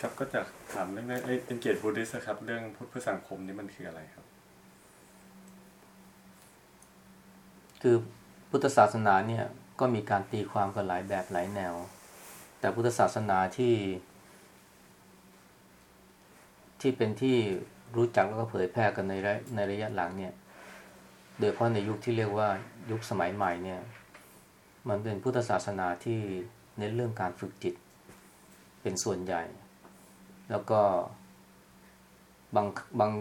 ครับก็จะถามเรื่องเอ็นเกจบูดิสครับ เรื่องพุทธเพื่อสังคมนี่มันคืออะไรครับ คือพุทธศาสนาเนี่ยก็มีการตีความกันหลายแบบหลายแนว แต่พุทธศาสนาที่ ที่เป็นที่รู้จักแล้วก็เผยแพร่กันในระในระยะหลังเนี่ยโดยเฉพาะในยุคที่เรียกว่ายุคสมัยใหม่เนี่ยมันเป็นพุทธศาสนาที่เน้นเรื่องการฝึกจิต เป็นส่วนใหญ่ แล้วก็บางบาง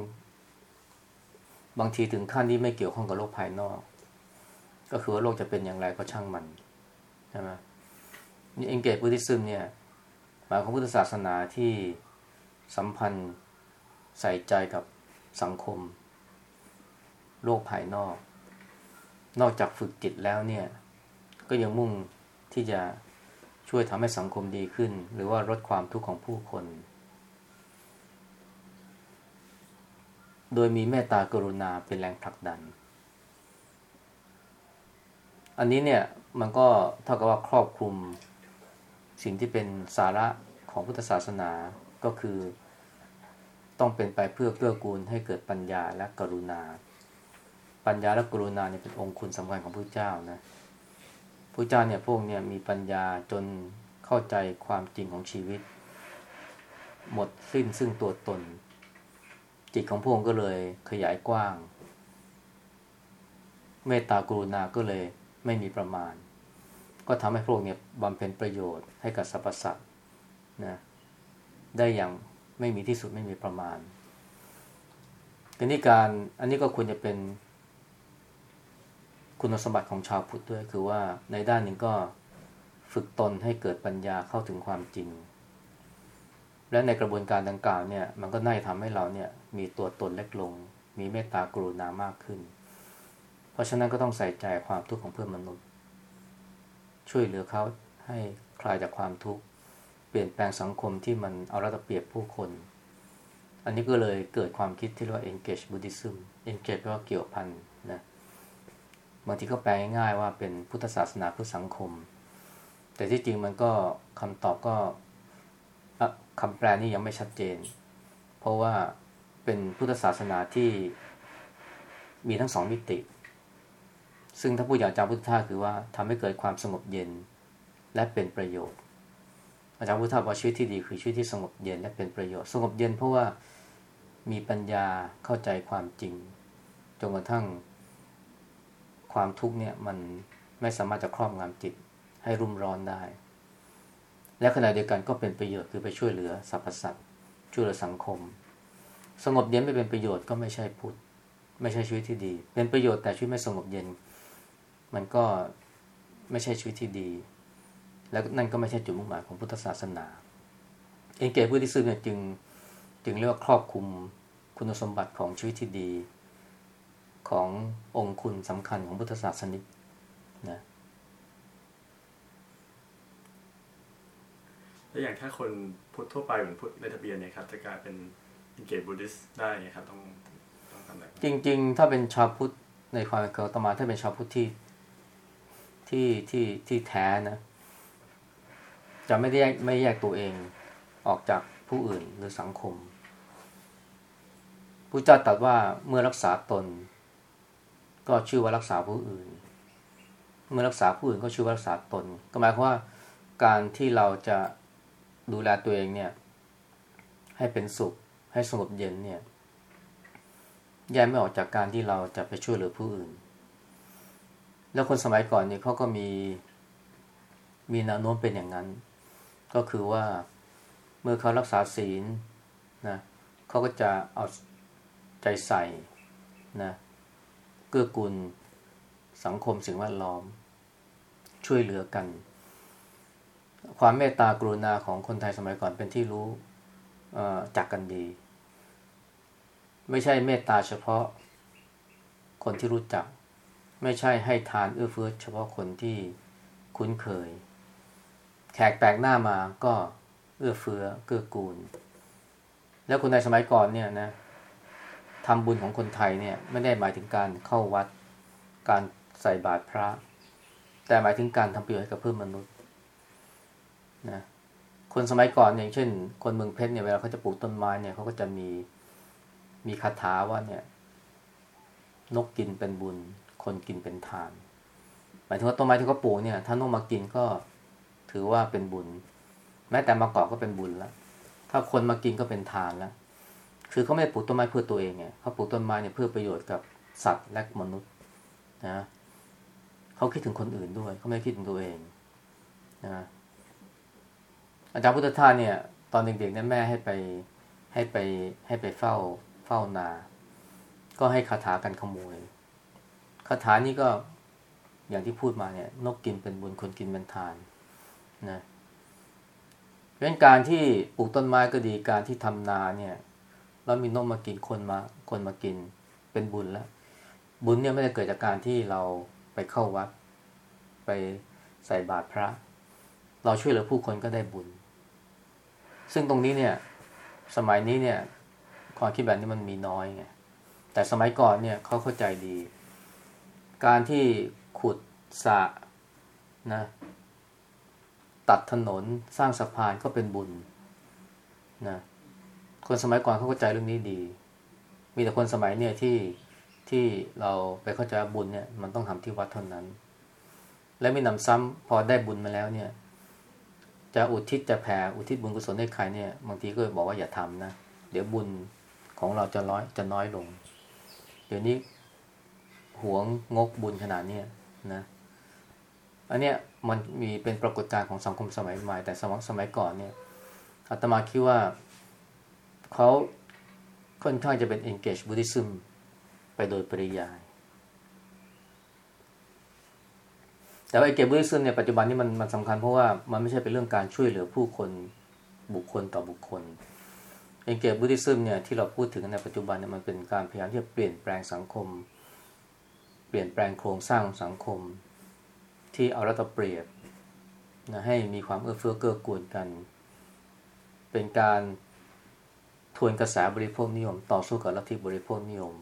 บางทีถึงขั้นที่ไม่เกี่ยวข้องกับโลกภายนอก ก็คือว่าโลกจะเป็นอย่างไรก็ช่างมันใช่ไหมนี่เองเกตพุทธิซึมเนี่ยหมายของพุทธศาสนาที่สัมพันธ์ใส่ใจกับสังคม โลกภายนอก นอกจากฝึกจิตแล้วเนี่ย ก็ยังมุ่งที่จะช่วยทำให้สังคมดีขึ้น หรือว่าลดความทุกข์ของผู้คน โดยมีเมตตากรุณาเป็นแรงผลักดัน อันนี้เนี่ยมันก็เท่ากับว่าครอบคลุม สิ่งที่เป็นสาระของพุทธศาสนาก็คือ ต้องเป็นไปเพื่อเกื้อกูลให้เกิดปัญญาและกรุณา ปัญญาและกรุณาเนี่ยเป็นองค์คุณสำคัญของพระเจ้านะพระเจ้าเนี่ยพวกเนี่ยมีปัญญาจนเข้าใจความจริงของชีวิต หมดสิ้นซึ่งตัวตน จิตของพวกก็เลยขยายกว้าง เมตตากรุณาก็เลยไม่มีประมาณ ก็ทำให้พวกเนี่ยบำเพ็ญประโยชน์ให้กับสรรพสัตว์นะได้อย่างไม่มีที่สุดไม่มีประมาณทีนี้การอันนี้ก็ควรจะเป็น คุณสมบัติของชาวพุทธด้วย คือว่าในด้านหนึ่งก็ฝึกตนให้เกิดปัญญาเข้าถึงความจริง และในกระบวนการดังกล่าวเนี่ย มันก็น่าจะทำให้เราเนี่ย มีตัวตนเล็กลง มีเมตตากรุณามากขึ้น เพราะฉะนั้นก็ต้องใส่ใจความทุกข์ของเพื่อนมนุษย์ ช่วยเหลือเขาให้คลายจากความทุกข์ เปลี่ยนแปลงสังคมที่มันเอารัดเปรียบผู้คน อันนี้ก็เลยเกิดความคิดที่เรียกว่า engage Buddhism engage แปลว่าเกี่ยวพันนะบางทีก็แปลง่ายๆว่าเป็นพุทธศาสนาเพื่อสังคม แต่ที่จริงมันก็คำตอบก็ คำแปลนี้ยังไม่ชัดเจน เพราะว่าเป็นพุทธศาสนาที่มีทั้งสองมิติ ซึ่งถ้าพูดอย่างจารย์พุทธทาสคือว่าทำให้เกิดความสงบเย็นและเป็นประโยชน์ อาจารย์พุทธาบอกชีวิตที่ดีคือชีวิตที่สงบเย็นและเป็นประโยชน์ สงบเย็นเพราะว่ามีปัญญาเข้าใจความจริงจนกระทั่งความทุกข์เนี่ยมันไม่สามารถจะครอบงำจิตให้รุ่มร้อนได้ และขณะเดียวกันก็เป็นประโยชน์คือไปช่วยเหลือสรรพสัตว์ช่วยเหลือสังคม สงบเย็นไม่เป็นประโยชน์ก็ไม่ใช่พุทธไม่ใช่ชีวิตที่ดี เป็นประโยชน์แต่ชีวิตไม่สงบเย็น มันก็ไม่ใช่ชีวิตที่ดี แล้วนั่นก็ไม่ใช่จุดมุ่งหมายของพุทธศาสนา เองเกตพุทธิซึเนี่ยจึงจึงเรียกว่าครอบคลุมคุณสมบัติของชีวิตที่ดี ขององค์คุณสำคัญของพุทธศาสนิกนะ แล้วอย่างถ้าคนพุทธทั่วไปเหมือนพุทธในทะเบียนเนี่ยครับจะกลายเป็นอินเกตบูดิสได้ครับต้องต้องทำอะไรจริง ๆ ถ้าเป็นชาวพุทธในความเป็นเกิดตมาถ้าเป็นชาวพุทธที่ที่ที่ที่แท้นะ จะไม่ได้แยกไม่แยกตัวเองออกจากผู้อื่นหรือสังคมพระเจ้าตรัสว่าเมื่อรักษาตน ก็ชื่อว่ารักษาผู้อื่น เมื่อรักษาผู้อื่นก็ชื่อว่ารักษาตน ก็หมายความว่าการที่เราจะ ดูแลตัวเองเนี่ย ให้เป็นสุข ให้สงบเย็นเนี่ยแยกไม่ออกจากการที่เราจะไปช่วยเหลือผู้อื่น แล้วคนสมัยก่อนเนี่ยเขาก็มีมีแนวโน้มเป็นอย่างนั้น ก็คือว่าเมื่อเขารักษาศีลนะเขาก็จะเอาใจใส่นะเกื้อกูลสังคมสิ่งแวดล้อม ช่วยเหลือกัน ความเมตตากรุณาของคนไทยสมัยก่อนเป็นที่รู้จักกันดี ไม่ใช่เมตตาเฉพาะคนที่รู้จัก ไม่ใช่ให้ทานเอื้อเฟื้อเฉพาะคนที่คุ้นเคย แขกแปลกหน้ามาก็เอื้อเฟื้อเกื้อกูล แล้วคนในสมัยก่อนเนี่ยนะทำบุญของคนไทยเนี่ยไม่ได้หมายถึงการเข้าวัด การใส่บาตรพระ แต่หมายถึงการทำประโยชน์ให้กับเพื่อนมนุษย์ นะคนสมัยก่อนอย่างเช่น คนเมืองเพชรเนี่ยเวลาเขาจะปลูกต้นไม้เนี่ยเขาก็จะมีมีคาถาว่าเนี่ย นกกินเป็นบุญ คนกินเป็นทาน หมายถึงว่าต้นไม้ที่เขาปลูกเนี่ย ถ้านกมากินก็ถือว่าเป็นบุญ แม้แต่มากาะก็เป็นบุญแล้วถ้าคนมากินก็เป็นทานแล้วคือเขาไม่ได้ปลูกต้นไม้เพื่อตัวเองไงเขาปลูกต้นไม้เนี่ยเพื่อประโยชน์กับสัตว์และมนุษย์นะเขาคิดถึงคนอื่นด้วยเขาไม่คิดถึงตัวเองนะ อาจารย์พุทธทาสเนี่ย ตอนเด็กๆเนี่ยแม่ให้ไปให้ไปให้ไปเฝ้าเฝ้านา ก็ให้คาถากันขโมยคาถานี้ก็อย่างที่พูดมาเนี่ย นกกินเป็นบุญคนกินเป็นทานนะเพราะฉะนั้นการที่ปลูกต้นไม้ก็ดีการที่ทำนาเนี่ยแล้วมีนกมากินคนมาคนมากินเป็นบุญแล้ว บุญเนี่ยไม่ได้เกิดจากการที่เราไปเข้าวัด ไปใส่บาตรพระ เราช่วยเหลือผู้คนก็ได้บุญ ซึ่งตรงนี้เนี่ย สมัยนี้เนี่ย ความคิดแบบนี้มันมีน้อยไงแต่สมัยก่อนเนี่ยเขาเข้าใจดี การที่ขุดสะนะตัดถนนสร้างสะพานก็เป็นบุญนะคนสมัยก่อนเขาเข้าใจเรื่องนี้ดี มีแต่คนสมัยเนี่ยที่ที่เราไปเข้าใจบุญเนี่ย มันต้องทำที่วัดเท่านั้น และไม่นำซ้ำพอได้บุญมาแล้วเนี่ย จะอุทิศจะแผ่อุทิศบุญกุศลให้ใครเนี่ยบางทีก็บอกว่าอย่าทำนะ เดี๋ยวบุญของเราจะน้อยจะน้อยลง เดี๋ยวนี้หวงงกบุญขนาดนี้นะอันเนี้ยมันมีเป็นปรากฏการณ์ของสังคมสมัยใหม่แต่สมัยสมัยก่อนเนี่ยอาตมาคิดว่าเขาค่อนข้างจะเป็น engage Buddhism ไปโดยปริยาย แต่ว่าไอ้เกบุริซึมเนี่ยปัจจุบันนี้มันมันสำคัญเพราะว่ามันไม่ใช่เป็นเรื่องการช่วยเหลือผู้คนบุคคลต่อบุคคลเองเกบุริซึมเนี่ยที่เราพูดถึงในปัจจุบันเนี่ยมันเป็นการพยายามที่จะเปลี่ยนแปลงสังคม เปลี่ยนแปลงโครงสร้างสังคม ที่เอารัตเปรียบนะให้มีความเอื้อเฟื้อเกื้อกูลกัน เป็นการทวนกระแสบริโภคนิยม ต่อสู้กับลัทธิบริโภคนิยม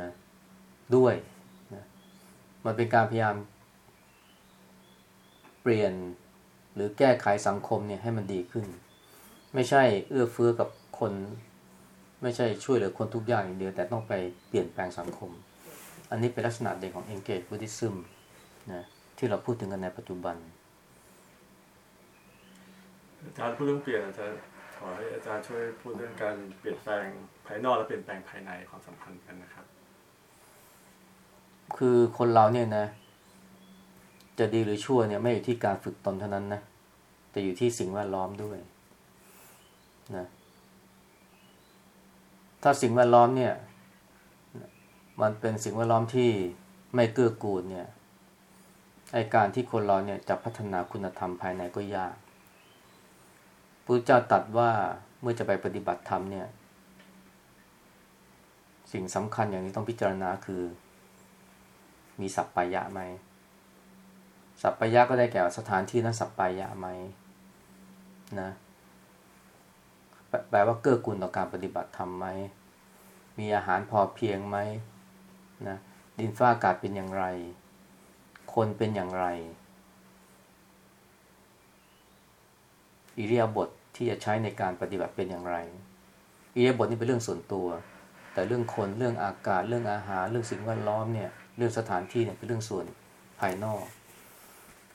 นะด้วยนะมันเป็นการพยายาม ปลี่ยนหรือแก้ไขสังคมเนี่ยให้มันดีขึ้น ไม่ใช่เอื้อเฟื้อกับคน ไม่ใช่ช่วยเหลือคนทุกอย่างอย่างเดียว แต่ต้องไปเปลี่ยนแปลงสังคม อันนี้เป็นลักษณะเด่นของ engage Buddhism นะที่เราพูดถึงกันในปัจจุบันอาจารย์พูดเรื่องเปลี่ยนอาจารย์ขอให้อาจารย์ช่วยพูดเรื่องการเปลี่ยนแปลงภายนอกและเปลี่ยนแปลงภายในความสัมพันธ์กันนะครับ คือคนเราเนี่ยนะ จะดีหรือชั่วเนี่ยไม่อยู่ที่การฝึกตนเท่านั้นนะแต่อยู่ที่สิ่งแวดล้อมด้วยนะถ้าสิ่งแวดล้อมเนี่ย มันเป็นสิ่งแวดล้อมที่ไม่เกื้อกูลเนี่ยไอการที่คนเราเนี่ยจะพัฒนาคุณธรรมภายในก็ยากพระเจ้าตรัสว่าเมื่อจะไปปฏิบัติธรรมเนี่ย สิ่งสำคัญอย่างนี้ต้องพิจารณาคือ มีสัปปายะไหม สัปปายะก็ได้แก่สถานที่นั้นสัปปายะไหมนะแปลว่าเกื้อกูลต่อการปฏิบัติธรรมไหม มีอาหารพอเพียงไหมนะดินฟ้าอากาศเป็นอย่างไร คนเป็นอย่างไร อิริยาบถทที่จะใช้ในการปฏิบัติเป็นอย่างไร อิริยาบถนี่เป็นเรื่องส่วนตัว แต่เรื่องคนเรื่องอากาศเรื่องอาหาร เรื่องสิ่งแวดล้อมเนี่ยเรื่องสถานที่เนี่ยเป็นเรื่องส่วนภายนอก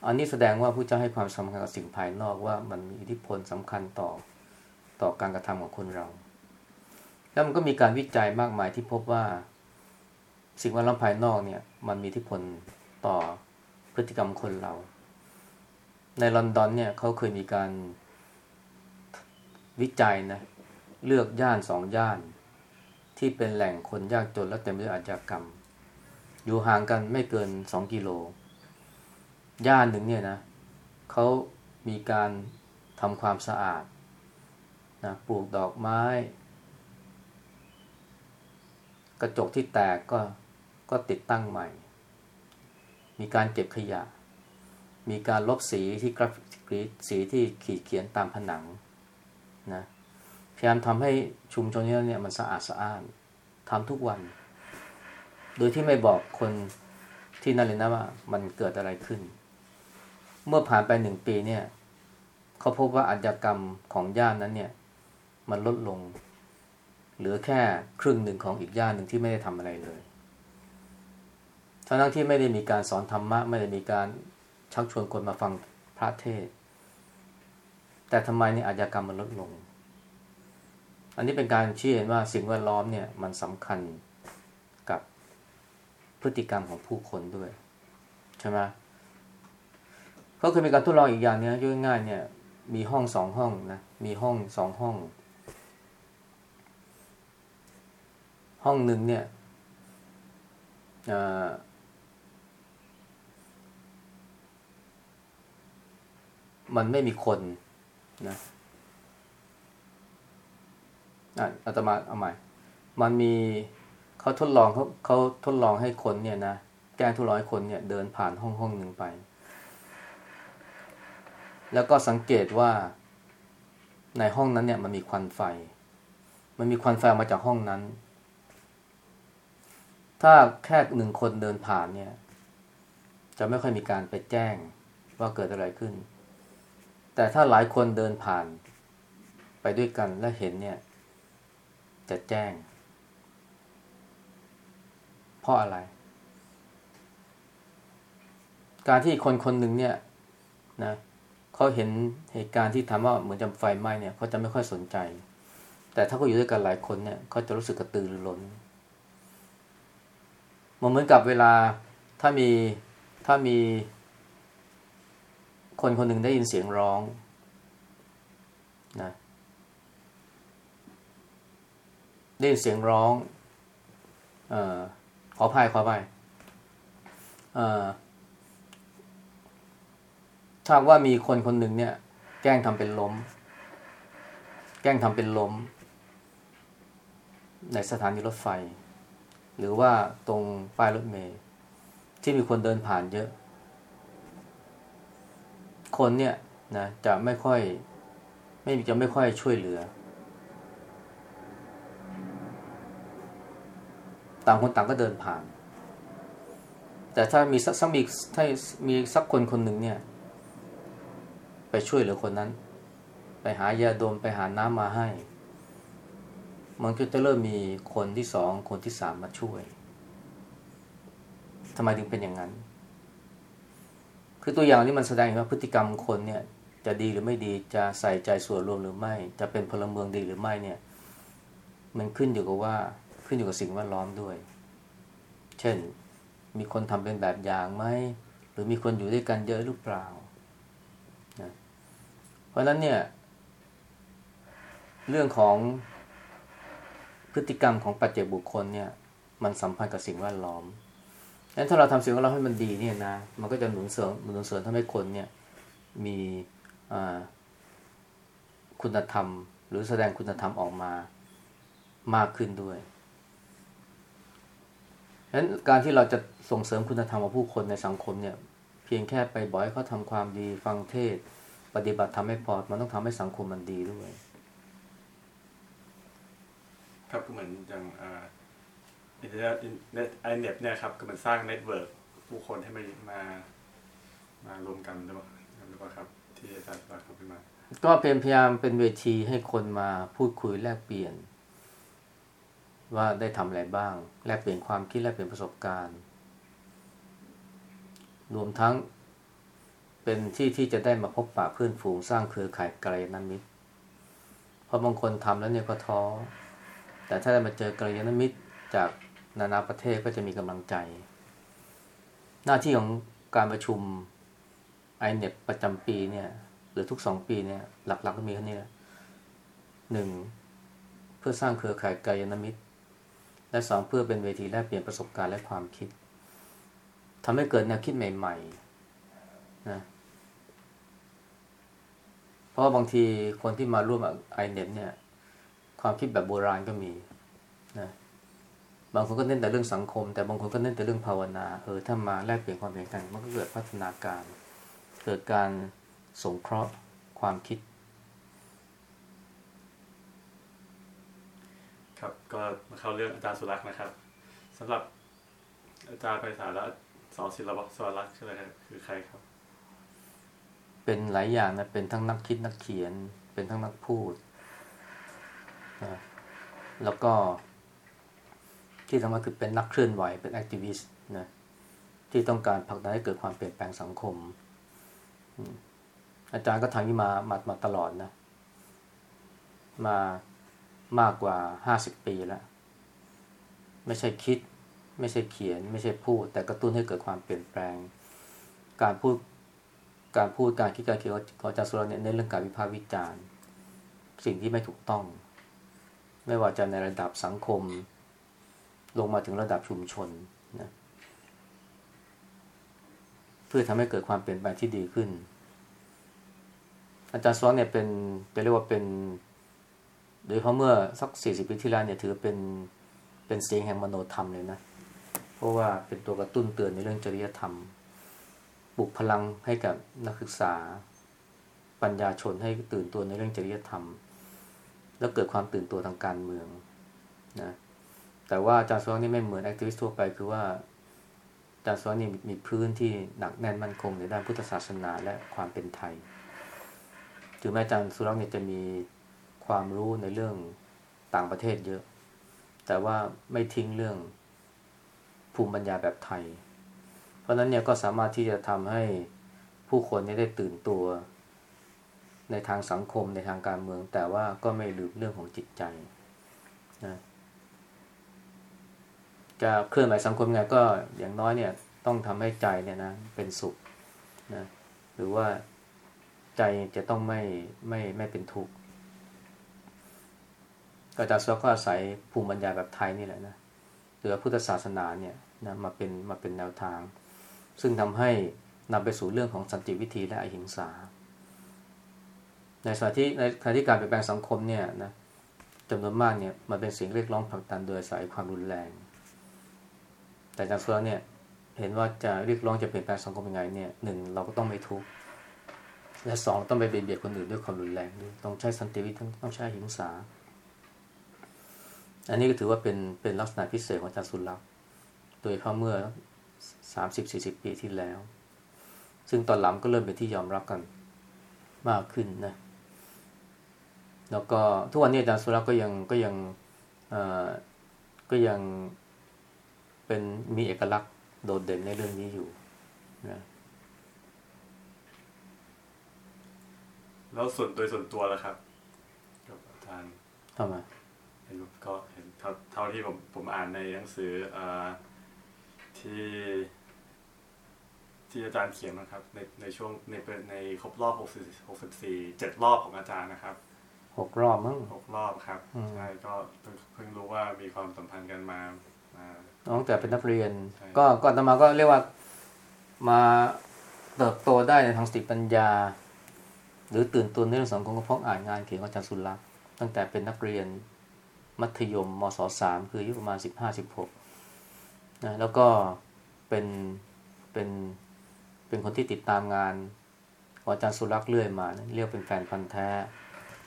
อันนี้แสดงว่าผู้เจ้าให้ความสำคัญกับสิ่งภายนอกว่ามันมีอิทธิพลสำคัญต่อต่อการกระทำของคนเรา แล้วมันก็มีการวิจัยมากมายที่พบว่า สิ่งแวดล้อมภายนอกเนี่ย มันมีอิทธิพลต่อพฤติกรรมคนเรา ในลอนดอนเนี่ยเขาเคยมีการวิจัยนะเลือกย่านสองย่าน ที่เป็นแหล่งคนยากจนและเต็มไปด้วยอาชญากรรม อยู่ห่างกันไม่เกินสองกิโล ย่านหนึ่งเนี่ยนะเขามีการทำความสะอาดนะปลูกดอกไม้ กระจกที่แตกก็ก็ติดตั้งใหม่ มีการเก็บขยะ มีการลบสีที่กราฟิกสีที่ขีดเขียนตามผนังนะพยายามทำให้ชุมชนนี้เนี่ยมันสะอาดสะอ้านทำทุกวัน โดยที่ไม่บอกคนที่นั่นเลยนะว่ามันเกิดอะไรขึ้น เมื่อผ่านไปหนึ่งปีเนี่ยเขาพบว่าอาชญากรรมของย่านนั้นเนี่ย มันลดลง เหลือแค่ครึ่งหนึ่งของอีกย่านหนึ่งที่ไม่ได้ทำอะไรเลยทั้งที่ไม่ได้มีการสอนธรรมะ ไม่ได้มีการชักชวนคนมาฟังพระเทศ แต่ทำไมเนี่ยอาชญากรรมมันลดลง อันนี้เป็นการชี้เห็นว่าสิ่งแวดล้อมเนี่ยมันสำคัญกับพฤติกรรมของผู้คนด้วย ใช่ไหม เขาเคยมีการทดลองอีกอย่างเนี้ยง่ายๆเนี่ย มีห้องสองห้องนะมีห้องสองห้อง ห้องหนึ่งเนี่ยมันไม่มีคนนะอะอาตมาเอาใหม่ มันมีเขาทดลองเขาเขาทดลองให้คนเนี่ยนะแกล้งทดลองให้คนเนี่ย เดินผ่านห้องห้องหนึ่งไป แล้วก็สังเกตว่าในห้องนั้นเนี่ยมันมีควันไฟ มันมีควันไฟมาจากห้องนั้น ถ้าแค่หนึ่งคนเดินผ่านเนี่ย จะไม่ค่อยมีการไปแจ้งว่าเกิดอะไรขึ้น แต่ถ้าหลายคนเดินผ่านไปด้วยกันและเห็นเนี่ย จะแจ้ง เพราะอะไร การที่คนคนหนึ่งเนี่ยนะเขาเห็นเหตุการณ์ที่ทำว่าเหมือนจะไฟไหม้เนี่ยเขาจะไม่ค่อยสนใจ แต่ถ้าเขาอยู่ด้วยกันหลายคนเนี่ยเขาจะรู้สึกกระตือรือร้นมันเหมือนกับเวลาถ้ามีถ้ามีคนคนหนึ่งได้ยินเสียงร้องนะได้ยินเสียงร้องเอ่อขออภัยขออภัยเอ่อ ถ้าว่ามีคนคนหนึ่งเนี่ย แกล้งทำเป็นล้ม แกล้งทำเป็นล้ม ในสถานีรถไฟ หรือว่าตรงป้ายรถเมล์ที่มีคนเดินผ่านเยอะ คนเนี่ยนะจะไม่ค่อย ไม่จะไม่ค่อยช่วยเหลือ ต่างคนต่างก็เดินผ่าน แต่ถ้ามีสักมีถ้ามีสักคนคนหนึ่งเนี่ย ไปช่วยเหลือคนนั้น ไปหายาดมไปหาน้ำมาให้ มันก็จะเริ่มมีคนที่สองคนที่สามมาช่วยทำไมถึงเป็นอย่างนั้น คือตัวอย่างนี้มันแสดงว่าพฤติกรรมคนเนี่ย จะดีหรือไม่ดีจะใส่ใจส่วนรวมหรือไม่ จะเป็นพลเมืองดีหรือไม่เนี่ย มันขึ้นอยู่กับว่าขึ้นอยู่กับสิ่งแวดล้อมด้วย เช่น มีคนทำเป็นแบบอย่างไหมหรือมีคนอยู่ด้วยกันเยอะหรือเปล่า เพราะนั้นเนี่ย เรื่องของพฤติกรรมของปัจเจกบุคคลเนี่ย มันสัมพันธ์กับสิ่งแวดล้อมดังนั้นถ้าเราทำสิ่งแวดล้อมให้มันดีเนี่ยนะ มันก็จะหนุนเสริมหนุนเสริมทำให้คนเนี่ย มีคุณธรรม หรือแสดงคุณธรรมออกมามากขึ้นด้วยดังนั้นการที่เราจะส่งเสริมคุณธรรมของผู้คนในสังคมเนี่ย เพียงแค่ไปบอกให้เขาทำความดีฟังเทศน์ ปฏิบัติธรรมไม่พอ มันต้องทำให้สังคมมันดีด้วย ครับก็เหมือนอย่างอินเทอร์เน็ต INEB เนี่ยครับก็มันสร้าง network ผู้คนให้มามามารวมกันหรือเปล่าหรือเปล่าครับ ที่อาจารย์ว่าเขาขึ้นมา ก็เป็นพยายามเป็นเวทีให้คนมาพูดคุยแลกเปลี่ยน ว่าได้ทำอะไรบ้าง แลกเปลี่ยนความคิดแลกเปลี่ยนประสบการณ์ รวมทั้ง เป็นที่ที่จะได้มาพบปะเพื่อนฝูงสร้างเครือข่ายไกลนามิตร เพราะบางคนทำแล้วเนี่ยก็ท้อ แต่ถ้าได้มาเจอไกลนามิตรจากนานาประเทศก็จะมีกำลังใจ หน้าที่ของการประชุมไอเน็ตประจำปีเนี่ย หรือทุกสองปีเนี่ย หลักๆก็มีแค่นี้หนึ่งเพื่อสร้างเครือข่ายไกลนามิตร และสองเพื่อเป็นเวทีแลกเปลี่ยนประสบการณ์และความคิดทำให้เกิดแนวคิดใหม่ ๆ นะ เพราะว่าบางทีคนที่มาร่วมไอเน็ตเนี่ย ความคิดแบบโบราณก็มีนะบางคนก็เน้นแต่เรื่องสังคม แต่บางคนก็เน้นแต่เรื่องภาวนาเออถ้ามาแลกเปลี่ยนความเห็นกันมันก็เกิดพัฒนาการ เกิดการสังเคราะห์ความคิด ครับก็มาเข้าเรื่องอาจารย์สุลักษณ์นะครับสำหรับอาจารย์ไพศาลและสอนศิลปะสวรักษ์ใช่ไหมครับคือใครครับ เป็นหลายอย่างนะเป็นทั้งนักคิดนักเขียน เป็นทั้งนักพูดนะแล้วก็ ที่สำคัญคือเป็นนักเคลื่อนไหวเป็น activistนะที่ต้องการผลักดันให้เกิดความเปลี่ยนแปลงสังคมอืมอาจารย์ก็ทำนี้มามามาตลอดนะ มามากกว่าห้าสิบปีแล้ว ไม่ใช่คิด ไม่ใช่เขียน ไม่ใช่พูด แต่กระตุ้นให้เกิดความเปลี่ยนแปลง การพูด การพูดการคิดการเขียนของอาจารย์สุรเนี่ยเน้นเรื่องการวิพากษ์วิจารณ์ สิ่งที่ไม่ถูกต้อง ไม่ว่าจะในระดับสังคม ลงมาถึงระดับชุมชนนะเพื่อทำให้เกิดความเปลี่ยนแปลงที่ดีขึ้น อาจารย์สอนเนี่ยเป็นจะเรียกว่าเป็นโดยเฉพาะเมื่อสักสี่สิบปีที่แล้วเนี่ยถือเป็นเป็นเสียงแห่งมโนธรรมเลยนะ เพราะว่าเป็นตัวกระตุ้นเตือนในเรื่องจริยธรรม ปลุกพลังให้กับนักศึกษา ปัญญาชนให้ตื่นตัวในเรื่องจริยธรรม แล้วเกิดความตื่นตัวทางการเมืองนะแต่ว่าอาจารย์สอนนี่ไม่เหมือนแอคทิวิสต์ทั่วไปคือว่าอาจารย์สอนนี่มีพื้นที่หนักแน่นมั่นคงในด้านพุทธศาสนาและความเป็นไทยถึงแม้อาจารย์สุรักษ์เนี่ยจะมีความรู้ในเรื่องต่างประเทศเยอะ แต่ว่าไม่ทิ้งเรื่องภูมิปัญญาแบบไทย เพราะนั้นเนี่ยก็สามารถที่จะทำให้ผู้คนเนี่ยได้ตื่นตัว ในทางสังคมในทางการเมือง แต่ว่าก็ไม่ลืมเรื่องของจิตใจนะจะเคลื่อนไหวสังคมไงก็อย่างน้อยเนี่ยต้องทำให้ใจเนี่ยนะเป็นสุขนะหรือว่าใจจะต้องไม่ไม่ไม่เป็นทุกข์อาจารย์สวก็อาศัยภูมิปัญญาแบบไทยนี่แหละนะหรือพุทธศาสนาเนี่ยนะมาเป็นมาเป็นแนวทาง ซึ่งทำให้นำไปสู่เรื่องของสันติวิธีและอหิงสา ในสถานที่ในสถานที่การเปลี่ยนแปลงสังคมเนี่ยนะจำนวนมากเนี่ยมันเป็นเสียงเรียกร้องผลักดันโดยสายความรุนแรง แต่อาจารย์สวเนี่ยเห็นว่าจะเรียกร้องจะเปลี่ยนแปลงสังคมยังไงเนี่ยหนึ่งเราก็ต้องไม่ทุกข์และสองต้องไปเบียดเบียดคนอื่นด้วยความรุนแรงด้วยต้องใช้สันติวิธีต้องใช้หิงสา อันนี้ก็ถือว่าเป็นเป็นลักษณะพิเศษของอาจารย์สุรักษ์โดยเฉพาะเมื่อ สามสิบสี่สิบปีที่แล้ว ซึ่งตอนหลังก็เริ่มเป็นที่ยอมรับกันมากขึ้นนะแล้วก็ทุกวันนี้อาจารย์สุรักษ์ก็ยังก็ยังเอ่อก็ยังเป็นมีเอกลักษณ์โดดเด่นในเรื่องนี้อยู่นะแล้วส่วนโดยส่วนตัวล่ะครับกับอาจารย์ทำไมเห็นก็เห็นเท่าเท่าที่ผมผมอ่านในหนังสืออ่า ที่ที่อาจารย์เขียนนะครับ ในในช่วงในเป็นในครบรอบ60 64เจ็ดรอบของอาจารย์นะครับหกรอบมั้งหกรอบครับอืมใช่ก็เพิ่งเพิ่งรู้ว่ามีความสัมพันธ์กันมามาน้องแต่เป็นนักเรียนใช่ก็ก่อนตมาก็เรียกว่ามาเติบโตได้ในทางสติปัญญา หรือตื่นตัวในเรื่องสังคมก็เพราะอ่านงานเขียนของอาจารย์สุรักษ์ตั้งแต่เป็นนักเรียนมัธยมมศสามคืออายุประมาณสิบห้าสิบหก นะแล้วก็เป็นเป็นเป็นคนที่ติดตามงานของอาจารย์สุรักษ์เรื่อยมานะเรียกเป็นแฟนพันธ์แท้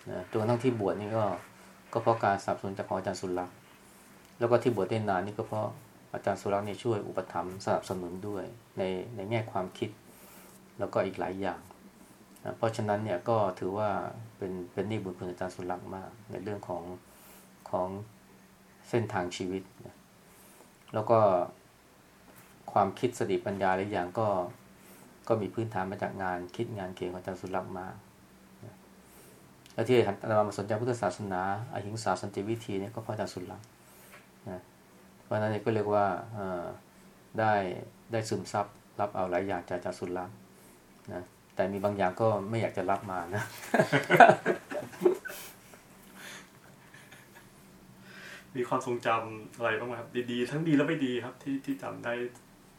นะจนกระทั่งที่บวชนี่ก็ก็เพราะการสนับสนุนจากของอาจารย์สุรักษ์แล้วก็ที่บวชได้นานนี่ก็เพราะอาจารย์สุรักษ์เนี่ยช่วยอุปถัมภ์สนับสนุนด้วยในในแง่ความคิด แล้วก็อีกหลายอย่างนะเพราะฉะนั้นเนี่ยก็ถือว่าเป็นเป็นนี่บุญคุณอาจารย์สุรักษ์มาก ในเรื่องของของเส้นทางชีวิตนะ แล้วก็ความคิดสติปัญญาหลายอย่างก็ก็มีพื้นฐานมาจากงานคิดงานเขียนของอาจารย์สุรักษ์มา แล้วที่อาจารย์มาสนใจพุทธศาสนาอหิงสาสันติวิธีเนี่ยก็เพราะอาจารย์สุรักษ์นะเพราะนั้นเนี่ยก็เรียกว่าได้ได้ซึมซับรับเอาหลายอย่างจากอาจารย์สุรักษ์นะแต่มีบางอย่างก็ไม่อยากจะรับมานะ มีความทรงจำอะไรบ้างไหมครับ ดีๆ ทั้งดีและไม่ดีครับ ที่ที่จำได้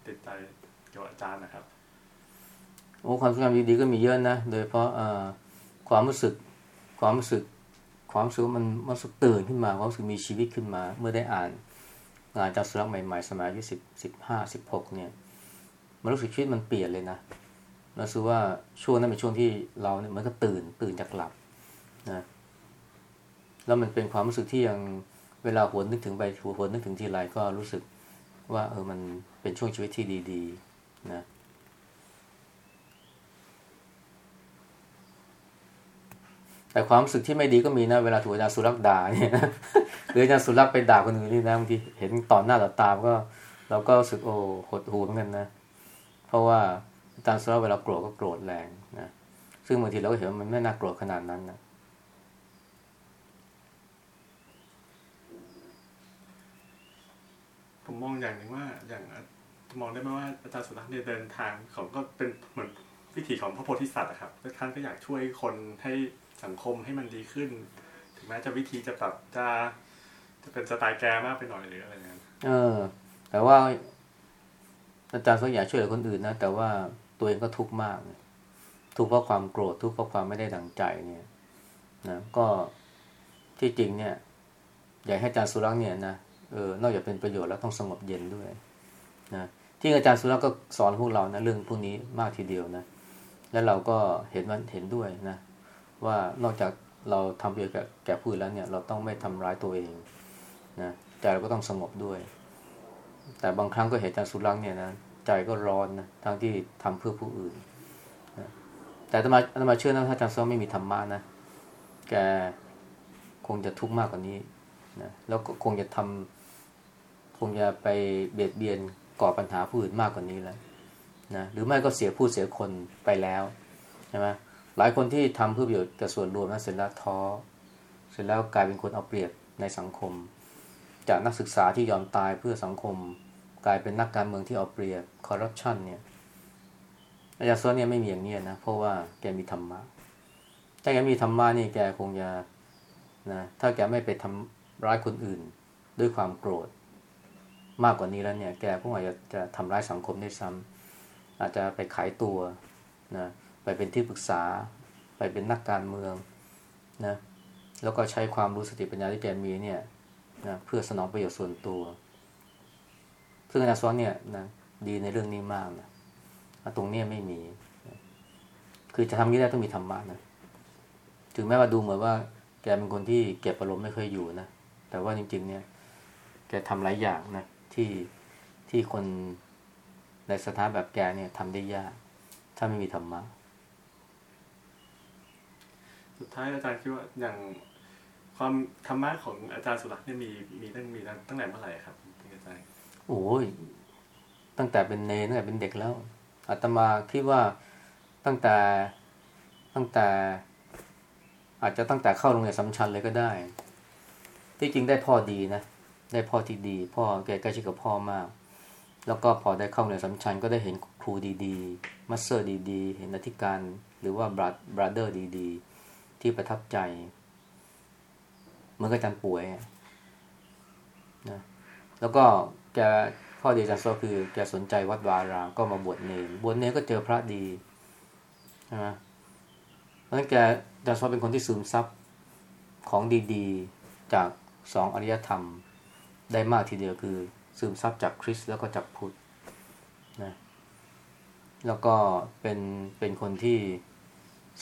ติดใจเกี่ยวกับอาจารย์นะครับ โอ้ความทรงจำดีๆก็มีเยอะนะ โดยเฉพาะความรู้สึกความรู้สึกความรู้สึกมันมันรู้สึกตื่นขึ้นมาความรู้สึกมีชีวิตขึ้นมา เมื่อได้อ่านงานจารสุรักใหม่ๆ สมัยอายุสิบสิบห้าสิบหกเนี่ย มันรู้สึกชีวิตมันเปลี่ยนเลยนะรู้สึกว่าช่วงนั้นเป็นช่วงที่เราเนี่ยเหมันก็ตื่นตื่นจากหลับนะแล้วมันเป็นความรู้สึกที่ยัง เวลาหวนนึกถึงไปหวนนึกถึงทีไรก็รู้สึกว่าเออมันเป็นช่วงชีวิตที่ดีๆนะแต่ความรู้สึกที่ไม่ดีก็มีนะเวลาถูกอาจารย์สุรักษ์ด่าเนี่ยนะหรืออาจารย์สุรักษ์ไปด่าคนอื่นนี่นะบางทีเห็นต่อหน้าต่อตาก็ เราก็รู้สึกโอ้หดหูเหมือนกันนะ เพราะว่าอาจารย์สุรักษ์เวลาโกรธก็โกรธแรงนะซึ่งบางทีเราก็เห็นว่ามันไม่น่าโกรธขนาดนั้นนะ มองอย่างหนึ่งว่าอย่างมองได้ไหมว่าอาจารย์สุรักษ์เนี่ยเดินทางเขาก็เป็นเหมือนวิถีของพระโพธิสัตว์อะครับท่านก็อยากช่วยคนให้สังคมให้มันดีขึ้น ถึงแม้จะวิธีจะแบบจะจะเป็นสไตล์แกมากไปหน่อยหรืออะไรเงี้ยเออ แต่ว่า อาจารย์กษ์อยากช่วยคนอื่นนะแต่ว่าตัวเองก็ทุกข์มากทุกข์เพราะความโกรธทุกข์เพราะความไม่ได้ดังใจเนี่ยนะก็ที่จริงเนี่ย อยากให้อาจารย์สุรักษ์เนี่ยนะ เออนอกจากเป็นประโยชน์แล้วต้องสงบเย็นด้วยนะที่อาจารย์สุรักษ์ก็สอนพวกเรานะเรื่องพวกนี้มากทีเดียวนะแล้วเราก็เห็นมันเห็นด้วยนะว่านอกจากเราทำประโยชน์แก่แกผู้อื่นแล้วเนี่ยเราต้องไม่ทำร้ายตัวเองนะใจเราก็ต้องสงบด้วย แต่บางครั้งก็เห็นอาจารย์สุรักษ์เนี่ยนะใจก็ร้อนนะทั้งที่ทำเพื่อผู้อื่นนะแต่อาตมาอาตมาเชื่อนะถ้าอาจารย์สุรักษ์ไม่มีธรรมะนะแกคงจะทุกข์มากกว่านี้นะแล้วก็คงจะทำ คงจะไปเบียดเบียนก่อปัญหาผู้อื่นมากกว่านี้แล้วนะหรือไม่ก็เสียผู้เสียคนไปแล้วใช่ไหมหลายคนที่ทำเพื่อประโยชน์กับส่วนรวมนะเสร็จแล้วท้อ เสร็จแล้วกลายเป็นคนเอาเปรียบในสังคม จากนักศึกษาที่ยอมตายเพื่อสังคม กลายเป็นนักการเมืองที่เอาเปรียบคอร์รัปชันเนี่ยอาจารย์โซนเนี่ยไม่มีอย่างนี้นะเพราะว่าแกมีธรรมะถ้าแกมีธรรมะนี่แกคงจะนะถ้าแกไม่ไปทำร้ายคนอื่น ด้วยความโกรธ มากกว่านี้แล้วเนี่ย แกคงอาจจะจะทำร้ายสังคมได้ซ้ำอาจจะไปขายตัวนะไปเป็นที่ปรึกษา ไปเป็นนักการเมืองนะแล้วก็ใช้ความรู้สติปัญญาที่แกมีเนี่ยนะเพื่อสนองประโยชน์ส่วนตัว ซึ่งอาจารย์ซ้อนเนี่ยนะดีในเรื่องนี้มากนะอ่ตรงเนี้ยไม่มี คือจะทำนี้ได้ต้องมีธรรมะนะถึงแม้ว่าดูเหมือนว่า แกเป็นคนที่เก็บอารมณ์ไม่ค่อยอยู่นะแต่ว่าจริง ๆ เนี่ยแกทำหลายอย่างนะ ที่ที่คนในสถานแบบแกเนี่ยทำได้ยาก ถ้าไม่มีธรรมะ สุดท้ายอาจารย์คิดว่าอย่างความธรรมะของอาจารย์สุรักษ์เนี่ยมีมีตั้งมีตั้งแต่เมื่อไหร่ครับอาจารย์โอ้ยตั้งแต่เป็นเนรตั้งแต่เป็นเด็กแล้วอาตมาคิดว่าตั้งแต่ตั้งแต่ อาจจะตั้งแต่เข้าโรงเรียนอัสสัมชัญเลยก็ได้ ที่จริงได้พ่อดีนะ ได้พ่อที่ดี พ่อแกใกล้ชิดกับพ่อมาก แล้วก็พอได้เข้าเรียนอัสสัมชัญก็ได้เห็นครูดีๆ master ดีๆ เห็นอธิการหรือว่า bro brother ดีๆ ที่ประทับใจเมือนกับอาจารย์ป่วยนะแล้วก็แกข้อดีอาจารย์โซคือแกสนใจวัดวารามก็มาบวชเนรบวชเนรก็เจอพระดีใช่ไหมเพราะฉะนั้นแกอาจารย์โซเป็นคนที่ซึมซับของดีๆ จากสองอริยธรรม ได้มากทีเดียวคือซึมซับจากคริสแล้วก็จากพุทธนะแล้วก็เป็นเป็นคนที่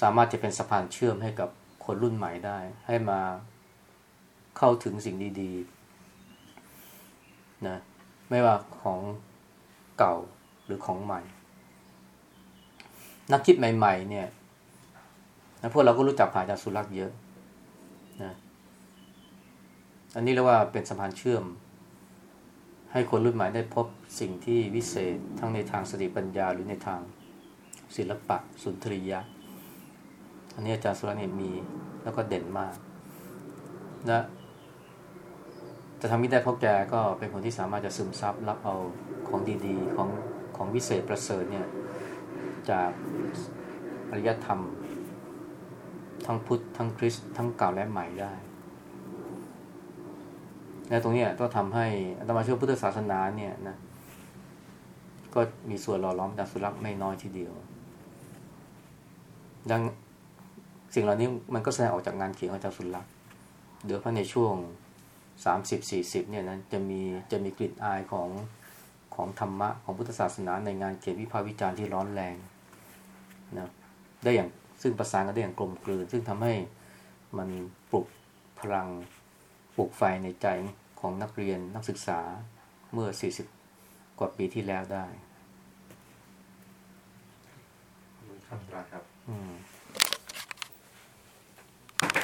สามารถจะเป็นสะพานเชื่อมให้กับคนรุ่นใหม่ได้ ให้มาเข้าถึงสิ่งดีๆนะไม่ว่าของเก่าหรือของใหม่ นักคิดใหม่ๆเนี่ยนะพวกเราก็รู้จักผ่านอาจารย์สุรักษ์เยอะ อันนี้เรียกว่าเป็นสะพานเชื่อม ให้คนรุ่นใหม่ได้พบสิ่งที่วิเศษทั้งในทางสติปัญญาหรือในทางศิลปะสุนทรียะ อันนี้อาจารย์สุรเนี่ยมีแล้วก็เด่นมาก และจะทำนี้ได้เพราะแกก็เป็นคนที่สามารถจะซึมซับรับเอาของดีๆ ของของวิเศษประเสริฐเนี่ย จากอริยธรรม ทั้งพุทธ ทั้งคริสต์ทั้งเก่าและใหม่ได้ และตรงนี้ก็ทำให้อาตมาเชื่อพุทธศาสนาเนี่ยนะก็มีส่วนหล่อล้อมจากสุรักษ์ไม่น้อยทีเดียว ดังสิ่งเหล่านี้มันก็แสดงออกจากงานเขียนของจารย์สุรักษ์เดี๋ยวพราะในช่วงสามสิบสี่สิบเนี่ยนะจะมีจะมีกลิ่นอายของของธรรมะของพุทธศาสนาในงานเขียนวิพากษ์วิจารณ์ที่ร้อนแรงนะได้อย่างซึ่งประสานกันได้อย่างกลมกลืน ซึ่งทำให้มันปลุกพลัง ปลุกไฟในใจของนักเรียนนักศึกษาเมื่อสี่สิบกว่าปีที่แล้วได้ขอบคุณครับอาจารย์ครับอืม